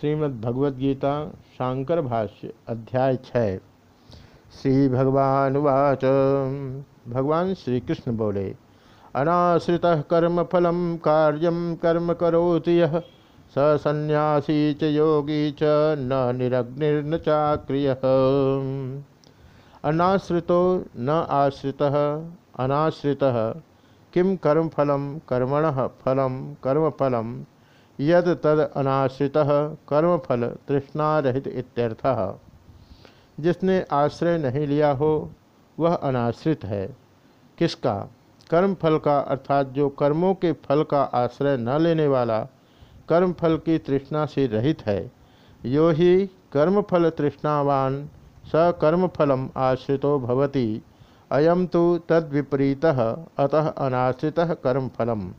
श्रीमद्भगवद्गीता शांकर भाष्य, अध्याय छः श्री भगवान वाच भगवान श्री कृष्ण बोले, अनाश्रित कर्म फलम कार्यम कर्म करोति यह संन्यासी च योगी च न निरग्निर्न चाक्रिय। अनाश्रितो न आश्रित। अनाश्रित। किम कर्मफलम कर्मण फलम? कर्मफलम यद तद अनाश्रित कर्मफल तृष्णारहित इत्यर्थः। जिसने आश्रय नहीं लिया हो, वह अनाश्रित है। किसका? कर्म फल का, अर्थात जो कर्मों के फल का आश्रय न लेने वाला कर्म फल की तृष्णा से रहित है, यो ही कर्मफल तृष्णावान स कर्मफलम आश्रितो भवति। अयम तो तद विपरीतः अतः अनाश्रित कर्मफलम।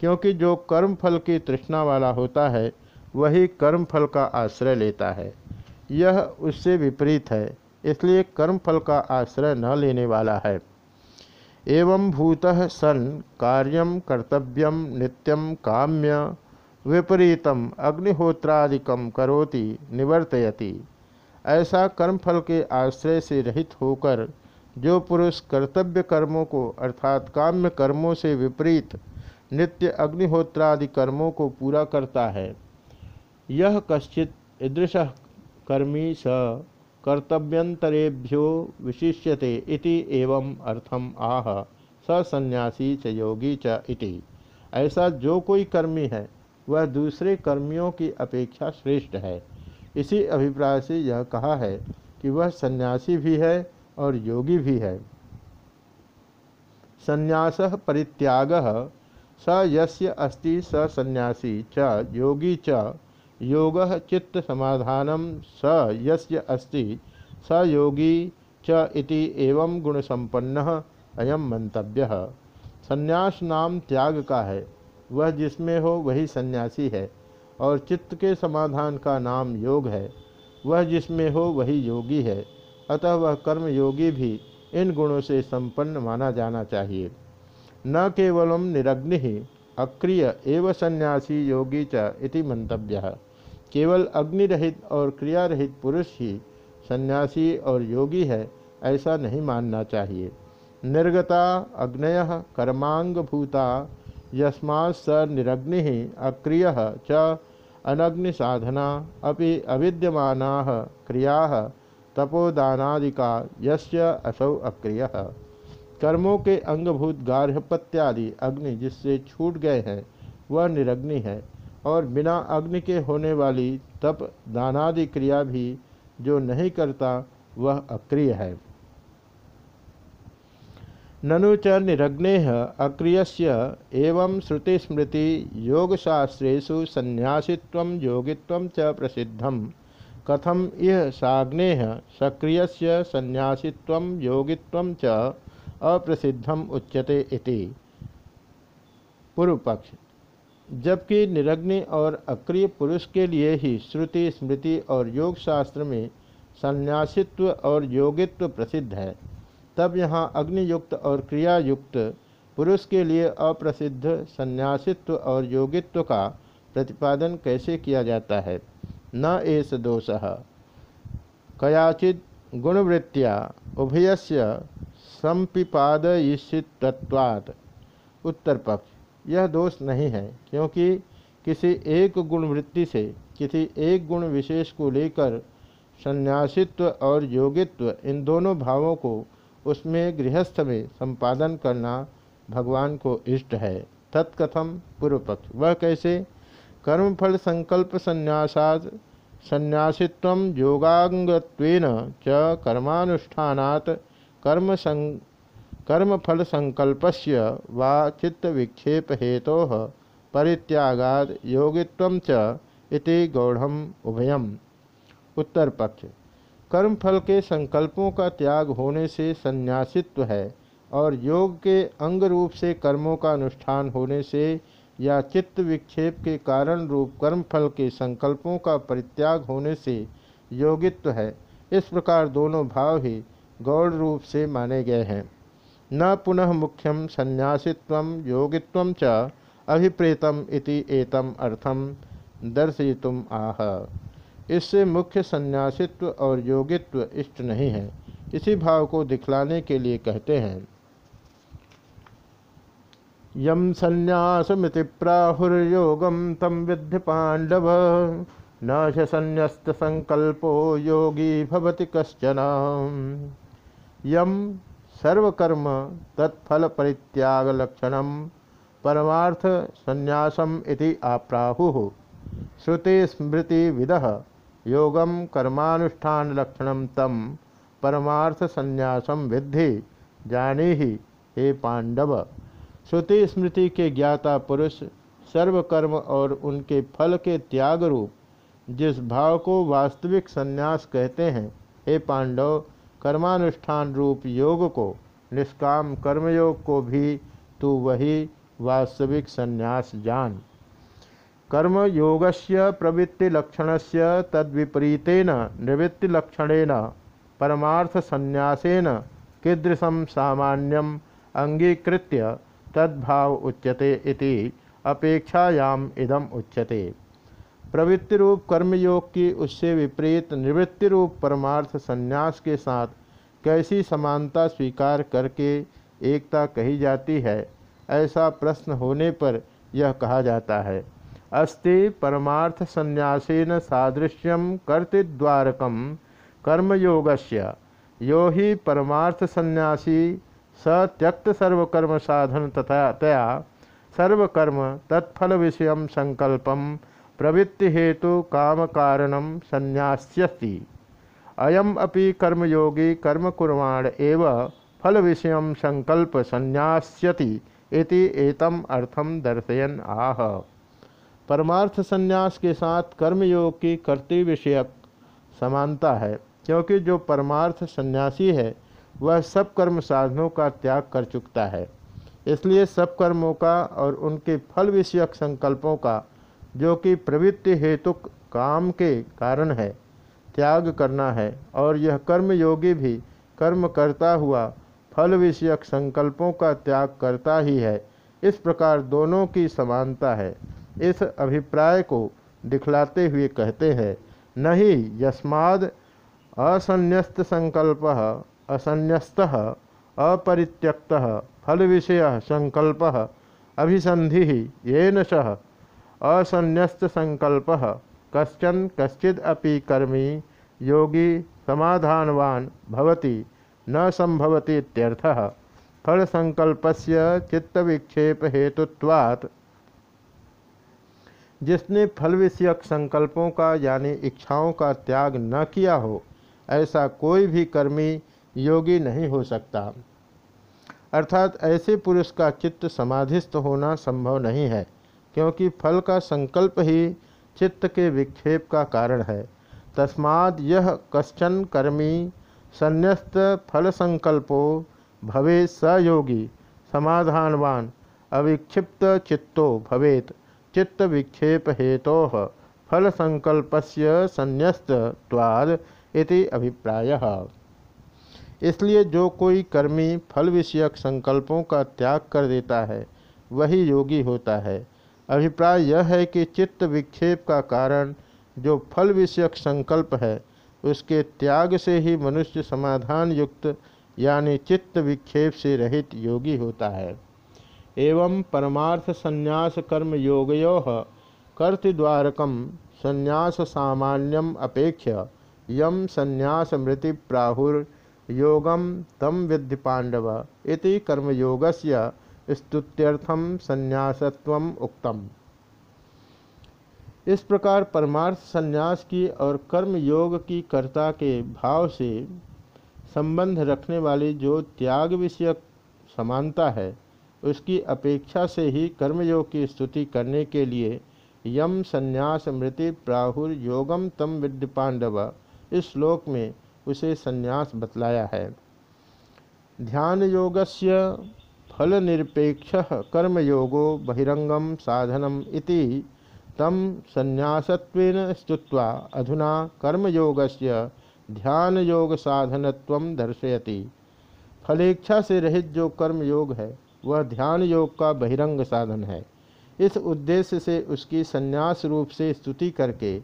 क्योंकि जो कर्म फल की तृष्णा वाला होता है, वही कर्म फल का आश्रय लेता है। यह उससे विपरीत है, इसलिए कर्म फल का आश्रय न लेने वाला है। एवं भूत सन कार्यम कर्तव्यम नित्यम काम्य, विपरीतम अग्निहोत्रादिकम करोति, निवर्तयति। ऐसा कर्मफल के आश्रय से रहित होकर, जो पुरुष कर्तव्य कर्मों को, अर्थात काम्य कर्मों से विपरीत नित्य अग्निहोत्रादि कर्मों को पूरा करता है। यह कश्चित ईदृश कर्मी स कर्तव्यंतरेभ्यो विशिष्यते इति एवं अर्थम आह। संन्यासी च योगी च इति। ऐसा जो कोई कर्मी है, वह दूसरे कर्मियों की अपेक्षा श्रेष्ठ है। इसी अभिप्राय से यह कहा है कि वह सन्यासी भी है और योगी भी है। संन्यास परित्याग स यस्य अस्ति स सन्यासी च योगी च योग चित्त समाधान स यस्य अस्ति स योगी च इति एवं गुण अयम मंतव्य संन्यास नाम त्याग का है, वह जिसमें हो वही सन्यासी है, और चित्त के समाधान का नाम योग है, वह जिसमें हो वही योगी है, अतः वह कर्म योगी भी इन गुणों से संपन्न माना जाना चाहिए। न केवलम निरग्नि, अक्रिय एवं सन्यासी योगी च इति मंतव्य केवल अग्नि रहित और क्रिया रहित पुरुष ही सन्यासी और योगी है, ऐसा नहीं मानना चाहिए। निर्गता, अग्नय कर्मांग भूता यस्मा स निरग्नि, अक्रिय च अनग्नि साधना अपि अविद्यमाना क्रिया, तपोदानादिका, यस्य असौ अक्रिय। कर्मों के अंगभूत गार्हपत्यादि अग्नि जिससे छूट गए हैं, वह निरग्नि है। और बिना अग्नि के होने वाली तप दानादि क्रिया भी जो नहीं करता, वह अक्रिय है। ननु च निरग्ने अक्रियस्य एवं श्रुतिस्मृति योगशास्त्रेषु संन्यासित्व योगित्व च प्रसिद्धम कथम इह साग्ने सक्रिय संन्यासित्व योगित्व च अप्रसिद्धम उच्यते इति। पूर्व पक्ष जबकि निरग्नि और अक्रिय पुरुष के लिए ही श्रुति, स्मृति और योग शास्त्र में संन्यासित्व और योगित्व प्रसिद्ध है, तब यहाँ अग्नियुक्त और क्रियायुक्त पुरुष के लिए अप्रसिद्ध संन्यासित्व और योगित्व का प्रतिपादन कैसे किया जाता है? न एस दोष। कयाचित गुणवृत्तिया उभयस्य संपिपादयिषित्वात् उत्तर पक्ष यह दोष नहीं है, क्योंकि किसी एक गुणवृत्ति से किसी एक गुण विशेष को लेकर संन्यासित्व और योगित्व इन दोनों भावों को उसमें गृहस्थ में संपादन करना भगवान को इष्ट है। तत्कथम पूर्व पक्ष वह कैसे? कर्मफल संकल्प संन्यासाद संन्यासित्व योगांगत्वेन च कर्मानुष्ठानात् कर्म सं कर्मफल संकल्पस्य वा चित्त विक्षेप हेतो परित्यागाद योगित्व च इति गौढ़ उभयम। उत्तर पक्ष कर्मफल के संकल्पों का त्याग होने से संन्यासित्व है और योग के अंग रूप से कर्मों का अनुष्ठान होने से या चित्त विक्षेप के कारण रूप कर्मफल के संकल्पों का परित्याग होने से योगित्व है। इस प्रकार दोनों भाव ही गौड़ रूप से माने गए हैं। न पुनः मुख्यम संन्यासित्व योगित्व च अभिप्रेतम इति एतम अर्थम दर्शयितुम आह। इससे मुख्य संन्यासित्व और योगित्व इष्ट नहीं है। इसी भाव को दिखलाने के लिए कहते हैं। यम संन्यासमिति प्राहुर्योगम तम विद्य पांडव। न संन्यस्त संकल्पो योगी भवति कश्चन। यम सर्वकर्म तत्फल परित्याग लक्षण परमार्थ संन्यासम इति आप्राहु। श्रुति स्मृति विद। योगम कर्मानुष्ठान लक्षण तम परमार्थ संन्यासम विद्धि। जानी ही हे पांडव। श्रुति स्मृति के ज्ञाता पुरुष, सर्वकर्म और उनके फल के त्याग रूप जिस भाव को वास्तविक संन्यास कहते हैं, हे पांडव कर्मानुष्ठान रूप योग को, निष्काम कर्मयोग को भी तू वही वास्तविक संन्यास जान। कर्मयोगस्य प्रवृत्तिलक्षणस्य तद्विपरीतेन परमार्थ संन्यासेन कीदृशं सामान्यम अंगीकृत्य तद्भाव उच्यते इति अपेक्षायाम इदम उच्यते। प्रवृत्ति रूप कर्मयोग की उससे विपरीत निवृत्ति रूप परमार्थ संन्यास के साथ कैसी समानता स्वीकार करके एकता कही जाती है? ऐसा प्रश्न होने पर यह कहा जाता है। अस्ति परमार्थ संन्यासेन सादृश्यम कर्तृद्वारकम कर्मयोगस्य। यो ही परमार्थ संन्यासी स त्यक्त सर्वकर्म साधन तथा तया सर्वकर्म तत्फल विषय संकल्पम प्रवृत्ति हेतु काम कारणम संन्यास्यति अयम अपि कर्मयोगी कर्म कुर्वाण एव फल विषय संकल्प संन्यास्यति इति एतम अर्थम दर्शयन आह। परमार्थ संन्यास के साथ कर्मयोग की कर्तव्य विषयक समानता है, क्योंकि जो परमार्थ सन्यासी है, वह सब कर्म साधनों का त्याग कर चुकता है। इसलिए सब कर्मों का और उनके फल विषयक संकल्पों का जो कि प्रवृत्ति हेतु काम के कारण है, त्याग करना है, और यह कर्म योगी भी कर्म करता हुआ फल विषयक संकल्पों का त्याग करता ही है। इस प्रकार दोनों की समानता है। इस अभिप्राय को दिखलाते हुए कहते हैं, नहीं यस्माद असन्यस्त संकल्प, असन्यस्त, अपरित्यक्त, फल विषय संकल्प अभिसंधि ये सह असन्यस्त संकल्प। कश्चन कश्चिद अपि कर्मी, योगी, समाधानवान भवति, न संभवति इत्यर्थः फल संकल्पस्य चित्त विक्षेप हेतुत्वात् जिसने फल विषयक संकल्पों का यानी इच्छाओं का त्याग न किया हो, ऐसा कोई भी कर्मी, योगी नहीं हो सकता। अर्थात ऐसे पुरुष का चित्त समाधिस्थ होना संभव नहीं है। क्योंकि फल का संकल्प ही चित्त के विक्षेप का कारण है। तस्माद यह कश्चन कर्मी संन्यस्त फल संकल्पो भवे सयोगी समाधानवान। अविक्षिप्त चित्तो भवेत। चित्त विक्षेप हेतो फल संकल्पस्य संन्यस्तवाद इति अभिप्राय। इसलिए जो कोई कर्मी फल विषयक संकल्पों का त्याग कर देता है, वही योगी होता है। अभिप्राय यह है कि चित्त विक्षेप का कारण, जो फल विषयक संकल्प है, उसके त्याग से ही मनुष्य समाधान युक्त, यानी चित्त विक्षेप से रहित योगी होता है। एवं परमार्थ संन्यास कर्म योगयो कर्तद्वारकम संन्यास सामान्यम अपेक्ष यम संन्यास मृति प्राहुर योगम तम विद्य पांडव इति कर्मयोगस्य स्तुत्यर्थम संन्यासत्व उक्तम। इस प्रकार परमार्थ संन्यास की और कर्म योग की कर्ता के भाव से संबंध रखने वाली जो त्याग विषयक समानता है, उसकी अपेक्षा से ही कर्मयोग की स्तुति करने के लिए यम संन्यास मृति प्राहुर योगम तम विद्य पांडव इस श्लोक में उसे संन्यास बतलाया है। ध्यान योगस्य फल निरपेक्ष कर्मयोगो बहिरंगम साधनम इति तम संन्यासत्वेन स्तुत्वा अधुना कर्मयोगस्य ध्यान योग साधनत्व दर्शयति। फलेच्छा से रहित जो कर्म योग है, वह ध्यान योग का बहिरंग साधन है। इस उद्देश्य से उसकी संन्यास रूप से स्तुति करके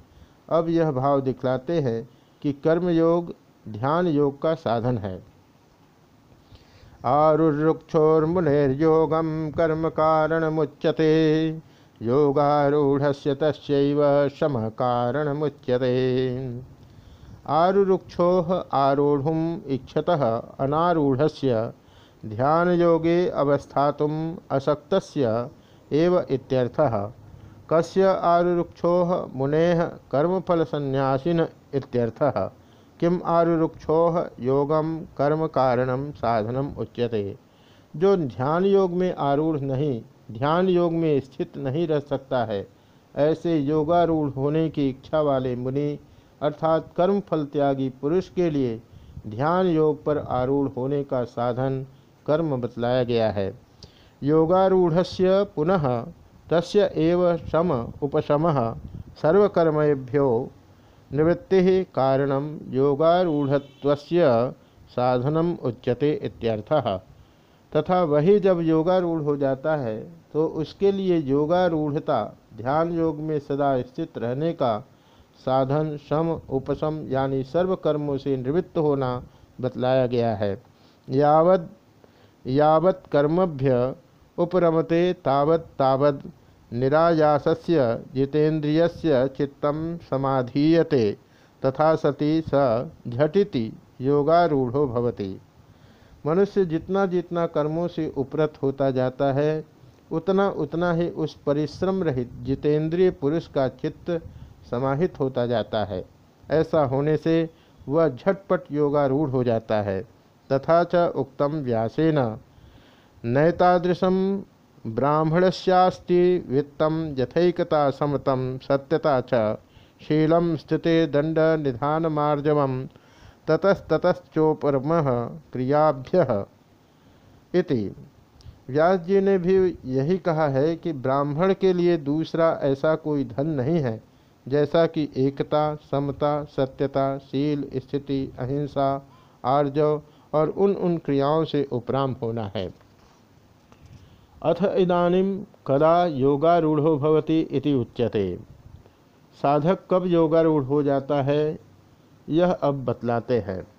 अब यह भाव दिखलाते हैं कि कर्मयोग ध्यान योग का साधन है। आरुक्षोर्मुनेर्योगम कर्म कारण मुच्यते योगारूढ़ शम कारण मुच्यते आरुक्षो आरूढ़ इक्षत अनारूढ़ ध्यान योगे अवस्थातुम अशक्त इत्यर्थः। कस्य आरुक्षो मुने कर्मफल संन्यासीन इत्यर्थः। किम आरुक्षो योगम कर्म कारणम साधनम उच्यते। जो ध्यान योग में आरूढ़ नहीं, ध्यान योग में स्थित नहीं रह सकता है। ऐसे योगारूढ़ होने की इच्छा वाले मुनि, अर्थात कर्म फल त्यागी पुरुष के लिए ध्यान योग पर आरूढ़ होने का साधन कर्म बतलाया गया है। योगारूढ़ पुनः तस्य एव सम उपशम सर्वकर्मेभ्यो निवृत्ति कारण योगारूढ़ साधनम उच्यते इत्यर्थः। तथा वही जब योगारूढ़ हो जाता है तो उसके लिए योगारूढ़ता ध्यान योग में सदा स्थित रहने का साधन, सम उपशम यानी सर्व कर्मों से निवृत्त होना बतलाया गया है। यावत यावत कर्मभ्य उपरमते तावत तावत निरायासस्य जितेन्द्रियस्य चित्तं समाधीयते, तथा सती स झटिति योगारूढ़ो भवति। मनुष्य जितना जितना कर्मों से उपरत होता जाता है, उतना उतना ही उस परिश्रम रहित जितेंद्रिय पुरुष का चित्त समाहित होता जाता है। ऐसा होने से वह झटपट योगारूढ़ हो जाता है, तथा च उक्तम व्यासेन। नैतादृशम ब्राह्मणस्यास्ति वित्तम यथकता समतम सत्यता च। शीलम स्थिते दंड निधान मार्जव ततस्ततश्चोपरम क्रियाभ्य। व्यास जी ने भी यही कहा है कि ब्राह्मण के लिए दूसरा ऐसा कोई धन नहीं है, जैसा कि एकता, समता, सत्यता, शील, स्थिति, अहिंसा, आर्जव और उन उन क्रियाओं से उपराम होना है। अथ इदानीम कदा योगारूढ़ो भवति इति उच्यते। साधक कब योगारूढ़ हो जाता है, यह अब बतलाते हैं।